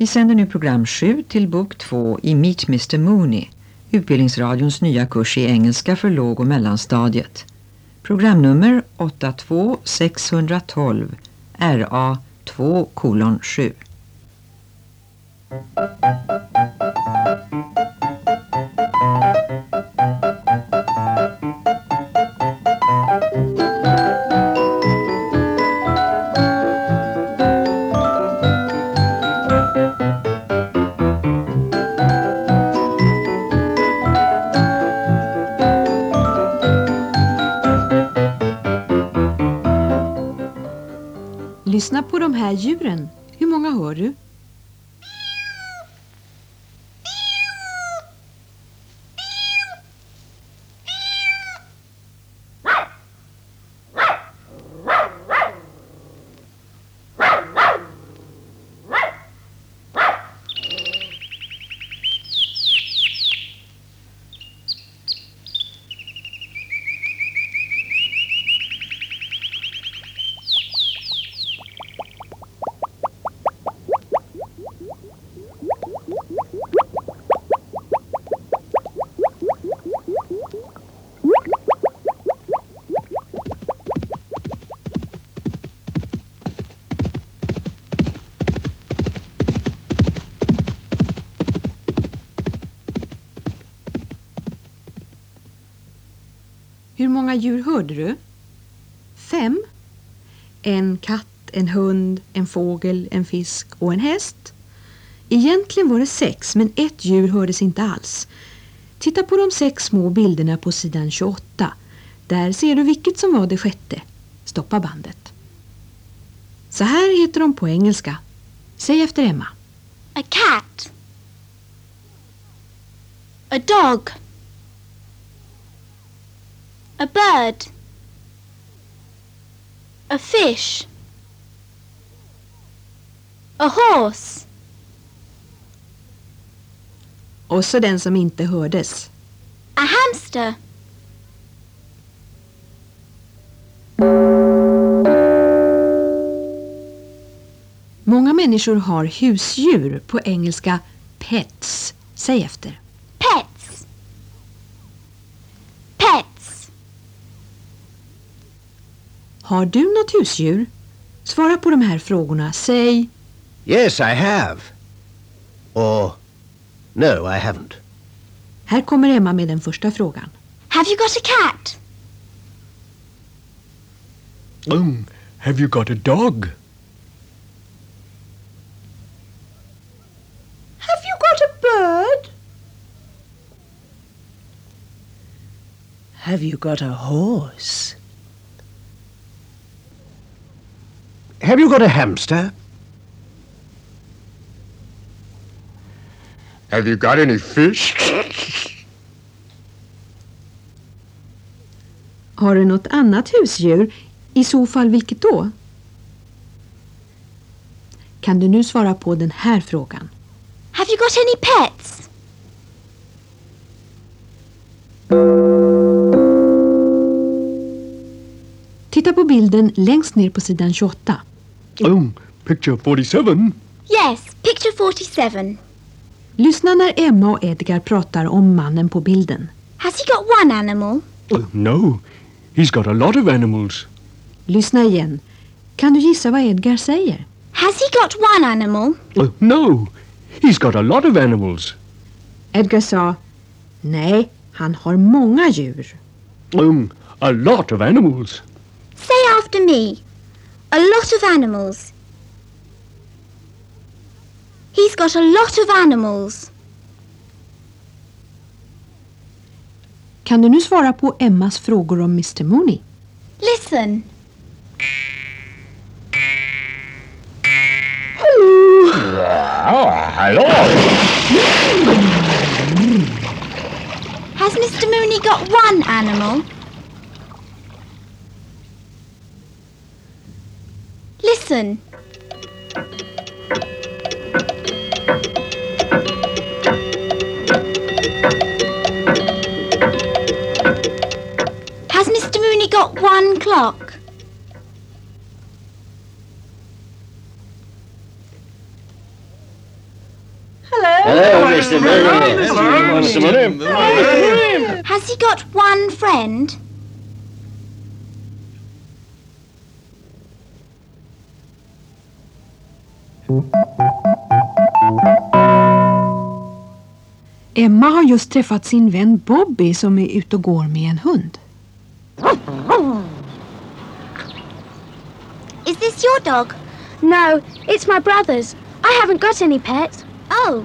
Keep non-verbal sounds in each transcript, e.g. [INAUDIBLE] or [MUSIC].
Vi sänder nu program 7 till bok 2 i Meet Mr Mooney, Utbildningsradions nya kurs i engelska för låg- och mellanstadiet. Programnummer 82612 RA 2 kolon 7. Här djuren. Hur många hör du? Hur många djur hörde du? Fem? En katt, en hund, en fågel, en fisk och en häst. Egentligen var det sex, men ett djur hördes inte alls. Titta på de sex små bilderna på sidan 28. Där ser du vilket som var det sjätte. Stoppa bandet. Så här heter de på engelska. Säg efter Emma. A cat. A dog. A bird. A fish. A horse. Och så den som inte hördes. A hamster. Många människor har husdjur, på engelska pets. Säg efter. Pets. Pets. Har du något husdjur? Svara på de här frågorna. Säg Yes, I have. Or, no, I haven't. Här kommer Emma med den första frågan. Have you got a cat? Um, have you got a dog? Have you got a bird? Have you got a horse? Have you got a hamster? Have you got any fish? Har du något annat husdjur? I så fall vilket då? Kan du nu svara på den här frågan? Have you got any pets? Titta på bilden längst ner på sidan 28. Um, picture 47. Yes, picture 47. Lyssna när Emma och Edgar pratar om mannen på bilden. Has he got one animal? Oh, no, he's got a lot of animals. Lyssna igen. Kan du gissa vad Edgar säger? Has he got one animal? Oh, no, he's got a lot of animals. Edgar sa Nej, han har många djur. Um, a lot of animals. Say after me. A lot of animals. He's got a lot of animals. Kan du nu svara på Emmas frågor om Mr Mooney? Listen. Hello. Has Mr. Mooney got one animal? Listen. Has Mr. Mooney got one clock? Hello, Mr. Mooney. Has he got one friend? Emma har just träffat sin vän Bobby som är ute och går med en hund. Is this your dog? No, it's my brother's. I haven't got any pets. Oh,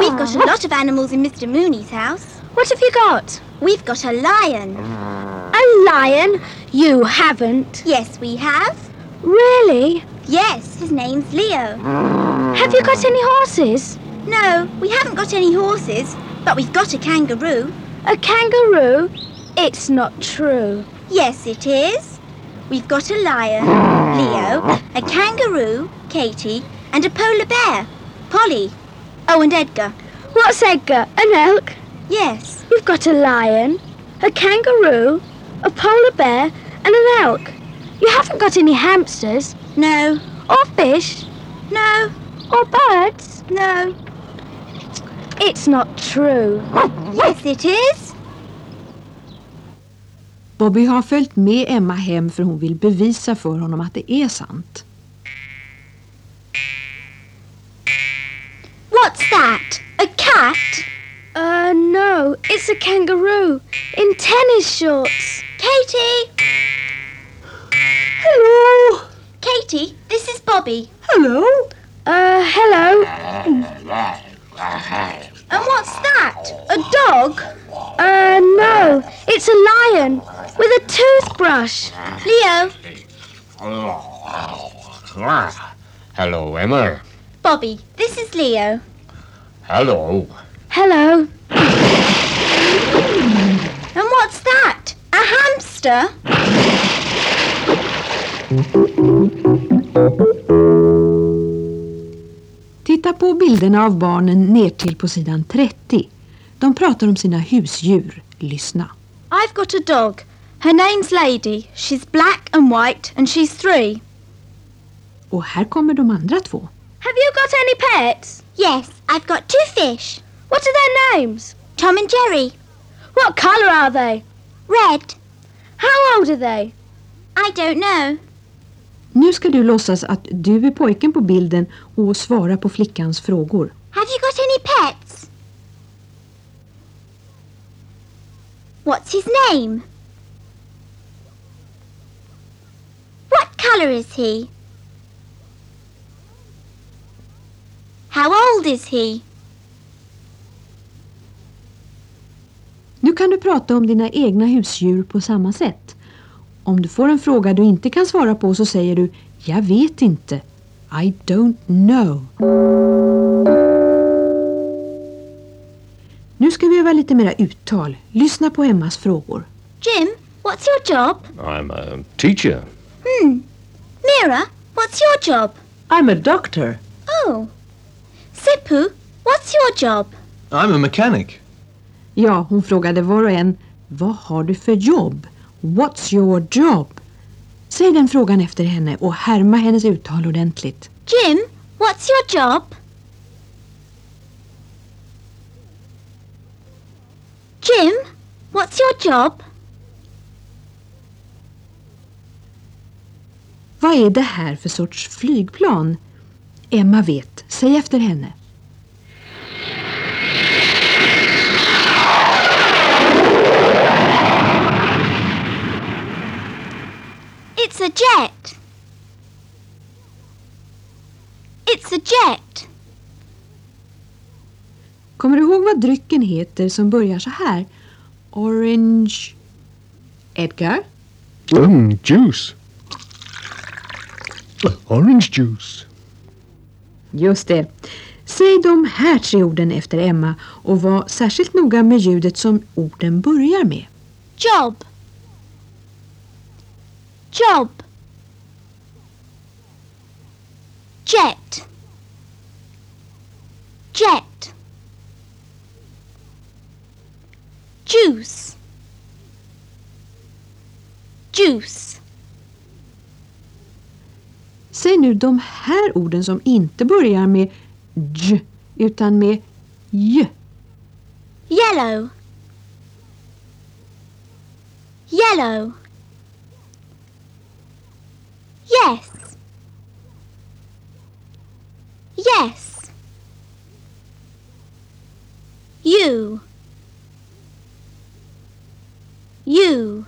we've got a lot of animals in Mr. Mooney's house. What have you got? We've got a lion. A lion? You haven't. Yes, we have. Really? Yes, his name's Leo. Have you got any horses? No, we haven't got any horses, but we've got a kangaroo. A kangaroo? It's not true. Yes, it is. We've got a lion, Leo, a kangaroo, Katie, and a polar bear, Polly. Oh, and Edgar. What's Edgar? An elk? Yes. You've got a lion, a kangaroo, a polar bear, and an elk. You haven't got any hamsters, No. or fish, No. or birds. No. It's not true. Yes, it is. Bobby har följt med Emma hem för hon vill bevisa för honom att det är sant. What's that? A cat? Uh, no, it's a kangaroo in tennis shorts. Katie! Hello! Katie, this is Bobby. Hello! Uh, hello. And what's that? A dog? Uh, no, it's a lion with a toothbrush. Leo? Hello, Emma. Bobby, this is Leo. Hello. Hello. And what's that? A hamster? Titta på bilderna av barnen ner till på sidan 30. De pratar om sina husdjur. Lyssna. I've got a dog. Her name's Lady. She's black and white and she's three. Och här kommer de andra två. Have you got any pets? Yes, I've got two fish. What are their names? Tom and Jerry. What colour are they? Red. How old are they? I don't know. Nu ska du låtsas att du är pojken på bilden och svara på flickans frågor. Have you got any pets? What's his name? What colour is he? How old is he? Nu kan du prata om dina egna husdjur på samma sätt. Om du får en fråga du inte kan svara på så säger du Jag vet inte. I don't know. Nu ska vi öva lite mera uttal. Lyssna på Emmas frågor. Jim, what's your job? I'm a teacher. Hmm. Mira, what's your job? I'm a doctor. Oh. Sippu, what's your job? I'm a mechanic. Ja, hon frågade var och en Vad har du för jobb? What's your job? Säg den frågan efter henne och härma hennes uttal ordentligt. Jim, what's your job? Jim, what's your job? Vad är det här för sorts flygplan? Emma vet. Säg efter henne. It's a jet. It's a jet. Kommer du ihåg vad drycken heter som börjar så här? Orange... Edgar? Mm, juice. Orange juice. Just det. Säg de här tre orden efter Emma och var särskilt noga med ljudet som orden börjar med. Job. Job. Jet. Jet. Juice. Juice. Säg nu de här orden som inte börjar med j utan med J. Yellow. Yellow. Yes. Yes. You. You.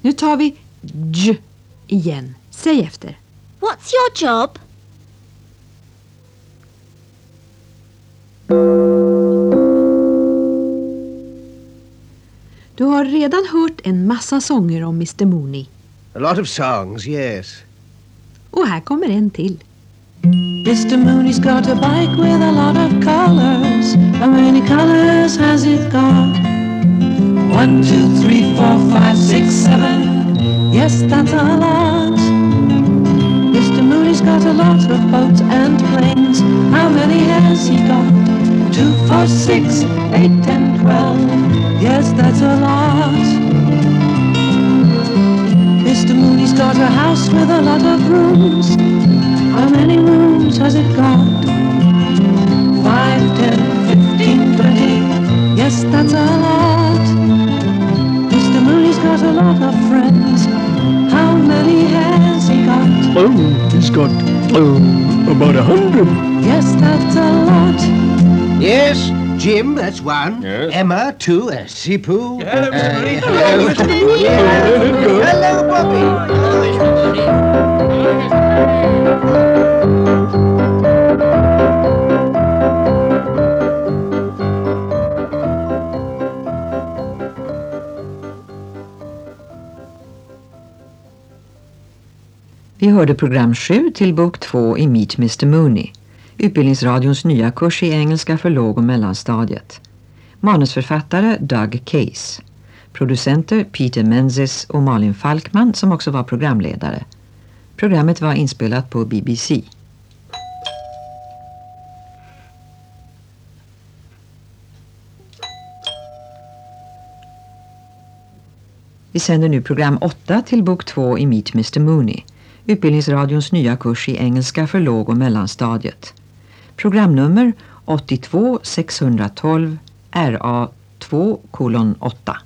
Nu tar vi J igen. Säg efter. What's your job? Du har redan hört en massa sånger om Mr Mooney. A lot of songs, yes. Och här kommer en till. Mr. Mooney's got a bike with a lot of colors. How many colors has it got? One, two, three, four, five, six, seven. Yes, that's a lot. Mr. Mooney's got a lot of boats and planes. How many has he got? Two, four, six, eight, ten, twelve. Yes, that's a lot. Mr. Mooney's got a house with a lot of rooms. How many rooms has it got? Five, ten, fifteen, twenty. Yes, that's a lot. Mr. Mooney's got a lot of friends. How many has he got? Oh, he's got, oh, about a hundred. Yes, that's a lot. Yes, Jim, that's one. Yes. Emma, two. Uh, Sipu. Hello, Mr. Uh, Mooney. hello, Mr. Mooney. Let it. Hello, Bobby. Vi hörde program 7 till bok 2 i Meet Mr Mooney, Utbildningsradions nya kurs i engelska för låg- och mellanstadiet. Manusförfattare Doug Case. Producenter Peter Menzies och Malin Falkman som också var programledare. Programmet var inspelat på BBC. Vi sänder nu program 8 till bok 2 i Meet Mr Mooney, Utbildningsradions nya kurs i engelska för låg- och mellanstadiet. Programnummer 82 612 RA 2 kolon 8.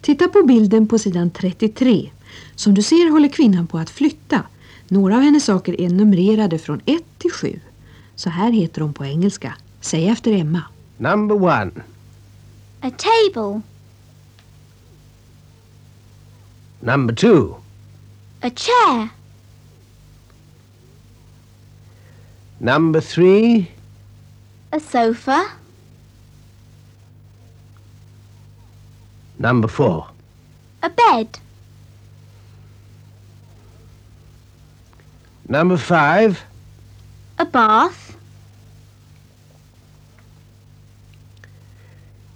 Titta på bilden på sidan 33. Som du ser håller kvinnan på att flytta. Några av hennes saker är numrerade från 1 till 7. Så här heter de på engelska. Säg efter Emma. Number one. A table. Number two. A chair. Number three. A sofa. Number four. A bed. Number five. A bath.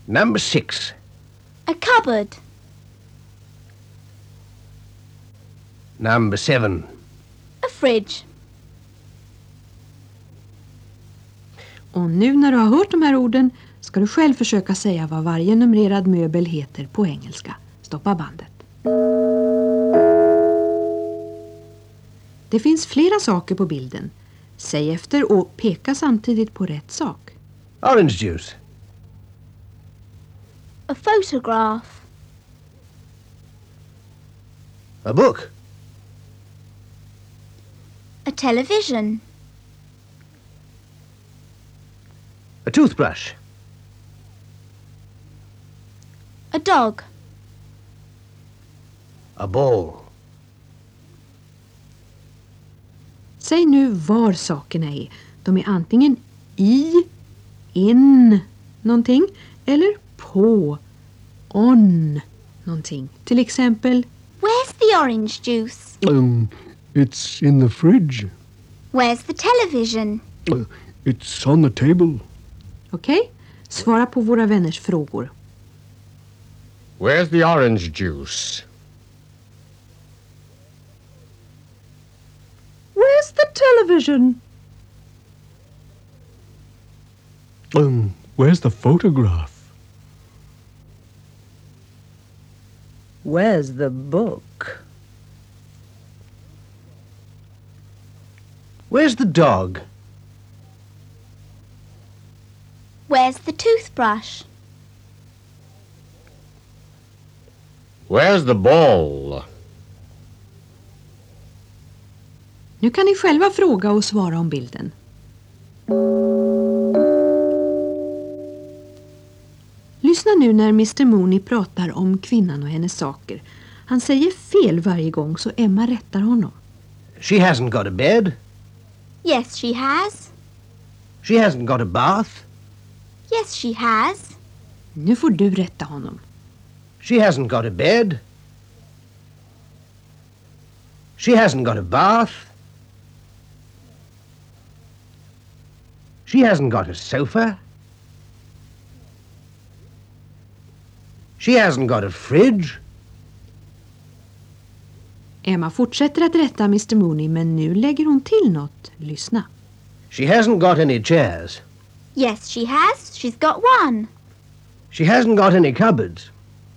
Number six. A cupboard. Number seven. A fridge. Och nu när du har hört de här orden ska du själv försöka säga vad varje numrerad möbel heter på engelska. Stoppa bandet. Det finns flera saker på bilden. Säg efter och peka samtidigt på rätt sak. Orange juice. A photograph. A book. A television. A toothbrush. A dog. A ball. Säg nu var sakerna är. De är antingen i, in, någonting eller på. On någonting. Till exempel Where's the orange juice? Um, it's in the fridge. Where's the television? Uh, it's on the table. Okej? Svara på våra vänners frågor. Where's the orange juice? Where's the television? Um, where's the photograph? Where's the book? Where's the dog? Where's the toothbrush? Where's the ball? Nu kan ni själva fråga och svara om bilden. Lyssna nu när Mr Mooney pratar om kvinnan och hennes saker. Han säger fel varje gång så Emma rättar honom. She hasn't got a bed. Yes, she has. She hasn't got a bath. Yes, she has. Nu får du rätta honom. She hasn't got a bed. She hasn't got a bath. She hasn't got a sofa. She hasn't got a fridge. Emma fortsätter att rätta Mr Mooney men nu lägger hon till något. Lyssna. She hasn't got any chairs. Yes, she has. She's got one. She hasn't got any cupboards.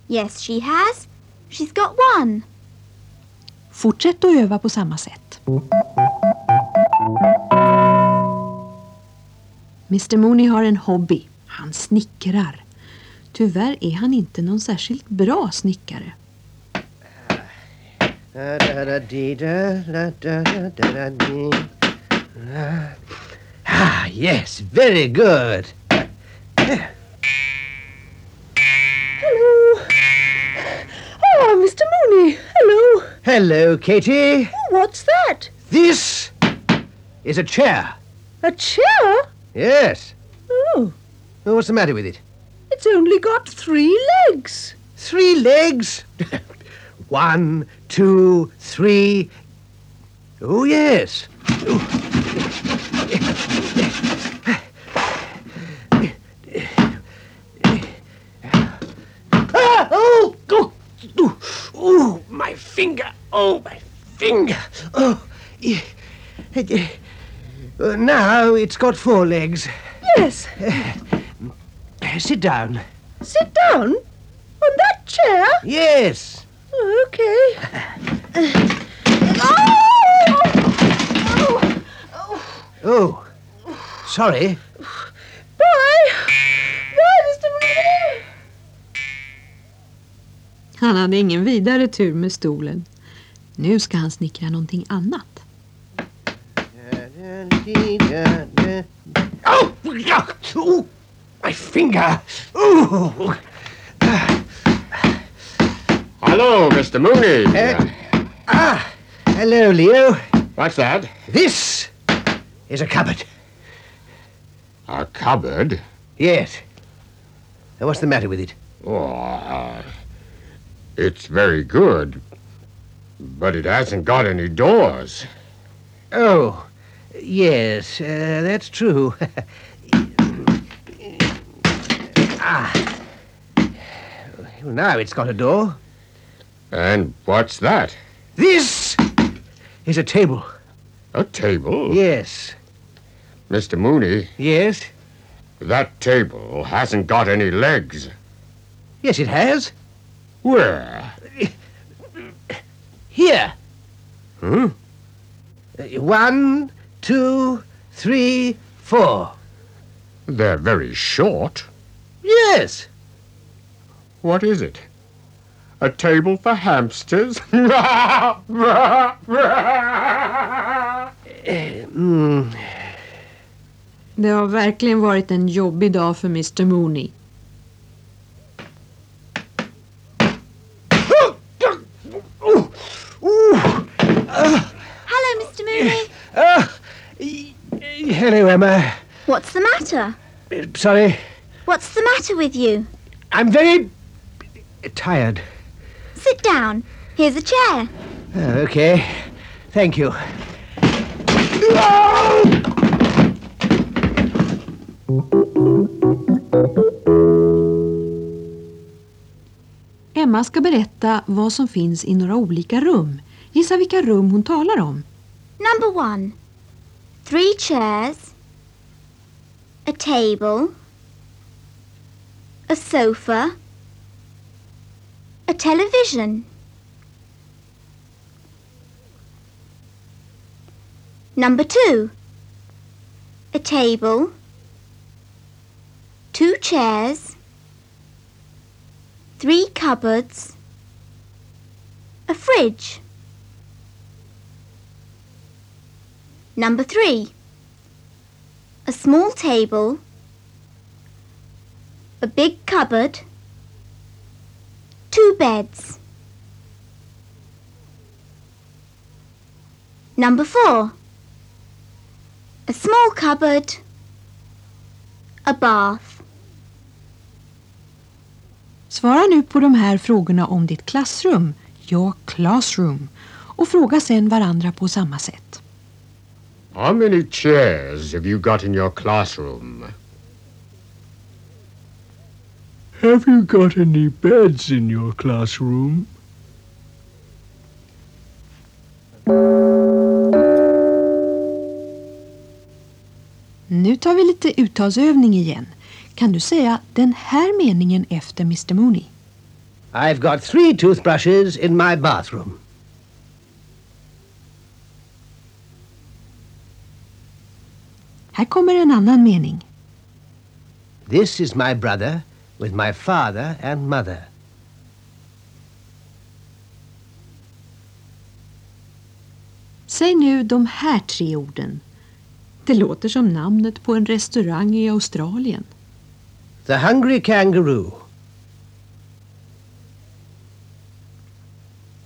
Yes, she has. She's got one. Fortsätt att öva på samma sätt. Mr Mooney har en hobby. Han snickrar. Tyvärr är han inte någon särskilt bra snickare. Ah, yes, very good. Hello. Oh, Mr. Mooney. Hello. Hello, Katie. What's that? This is a chair. A chair? Yes. Oh, Well, what's the matter with it? it's only got three legs. Three legs. [LAUGHS] One, two, three. Oh, yes. Ah, oh, oh, oh, oh, my finger. Oh, my finger. Oh, uh, now it's got four legs. Yes. Sit down. Sit down. On that chair? Yes. Okay. Uh, oh! Oh! Oh, sorry. Han hade ingen vidare tur med stolen. Nu ska han snickra någonting annat. Oh, oh my finger. Oh. Hello, Mr. Mooney. Uh, ah, hello, Leo. What's that? This is a cupboard. A cupboard? Yes. Now, what's the matter with it? Oh, uh, it's very good, but it hasn't got any doors. Oh, yes, uh, that's true. [LAUGHS] ah. Well, now it's got a door. And what's that? This is a table. A table? Yes. Mr. Mooney, Yes. that table hasn't got any legs. Yes, it has. Where? Here. Hmm? Uh, One, two, three, four. They're very short. Yes. What is it? A table for hamsters? [LAUGHS] Mm. Det har verkligen varit en jobbig dag för Mr Mooney. Hello, Emma. What's the matter? Uh, Sorry. What's the matter with you? I'm very tired. Sit down. Here's a chair. Uh, okay. Thank you. Emma ska berätta vad som finns i några olika rum. Gissa vilka rum hon talar om. Number one. Three chairs. A table. A sofa. A television. Number two. A table. Two chairs. Three cupboards. A fridge. Number three. A small table. A big cupboard. Two beds. Number four. A small cupboard. A bath. Svara nu på de här frågorna om ditt klassrum, your classroom, och fråga sen varandra på samma sätt. How many chairs have you got in your classroom? Have you got any beds in your classroom? Nu tar vi lite uttalsövning igen. Kan du säga den här meningen efter Mr Mooney? I've got three toothbrushes in my bathroom. Här kommer en annan mening. This is my brother with my father and mother. Säg nu de här tre orden. Det låter som namnet på en restaurang i Australien. The hungry kangaroo.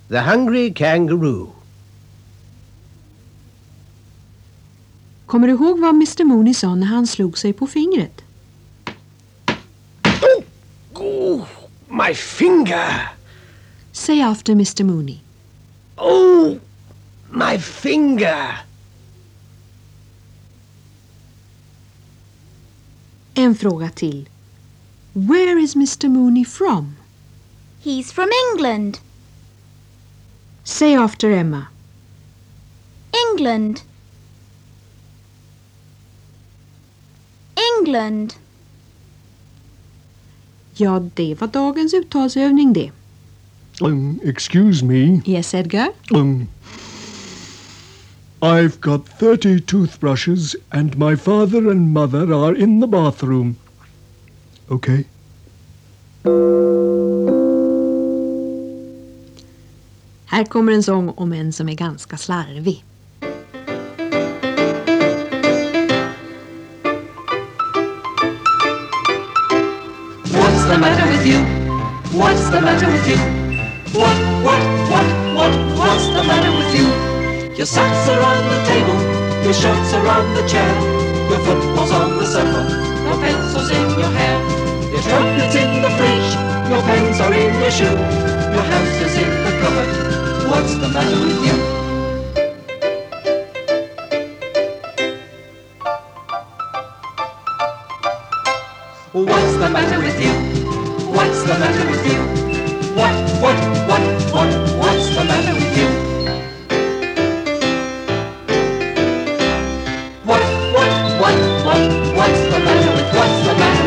The hungry kangaroo. Kommer du ihåg vad Mr Mooney sa när han slog sig på fingret? Oh, my finger. Säg after Mr Mooney. Oh, my finger. En fråga till. Where is Mr Mooney from? He's from England. Säg after Emma. England. England. Ja, det var dagens uttalsövning det. Um, excuse me. Yes, Edgar? Um, I've got 30 toothbrushes and my father and mother are in the bathroom. Okay? Här kommer en sång om en som är ganska slarvig. What's the matter with you? What's the matter with you? What, what, what, what, what's the matter with you? Your socks are on the table, your shirts are on the chair, your football's on the sofa, your pencil's in your hair, your chocolate's in the fridge, your pens are in your shoe, your hamster's in the cupboard. What's the matter with you? What's the matter with you? Matter with you? What, what, what, what, what's the matter with you? What, what, what, what, what's the matter with, what's the matter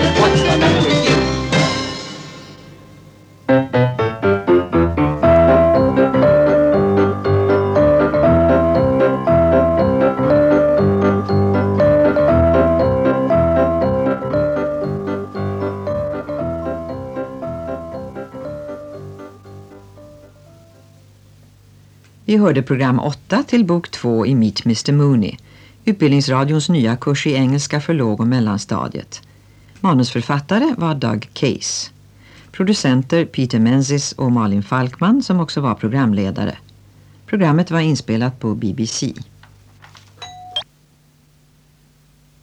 Vi hörde program 8 till bok 2 i Meet Mr Mooney, Utbildningsradions nya kurs i engelska för låg- och mellanstadiet. Manusförfattare var Doug Case. Producenter Peter Menzies och Malin Falkman som också var programledare. Programmet var inspelat på BBC.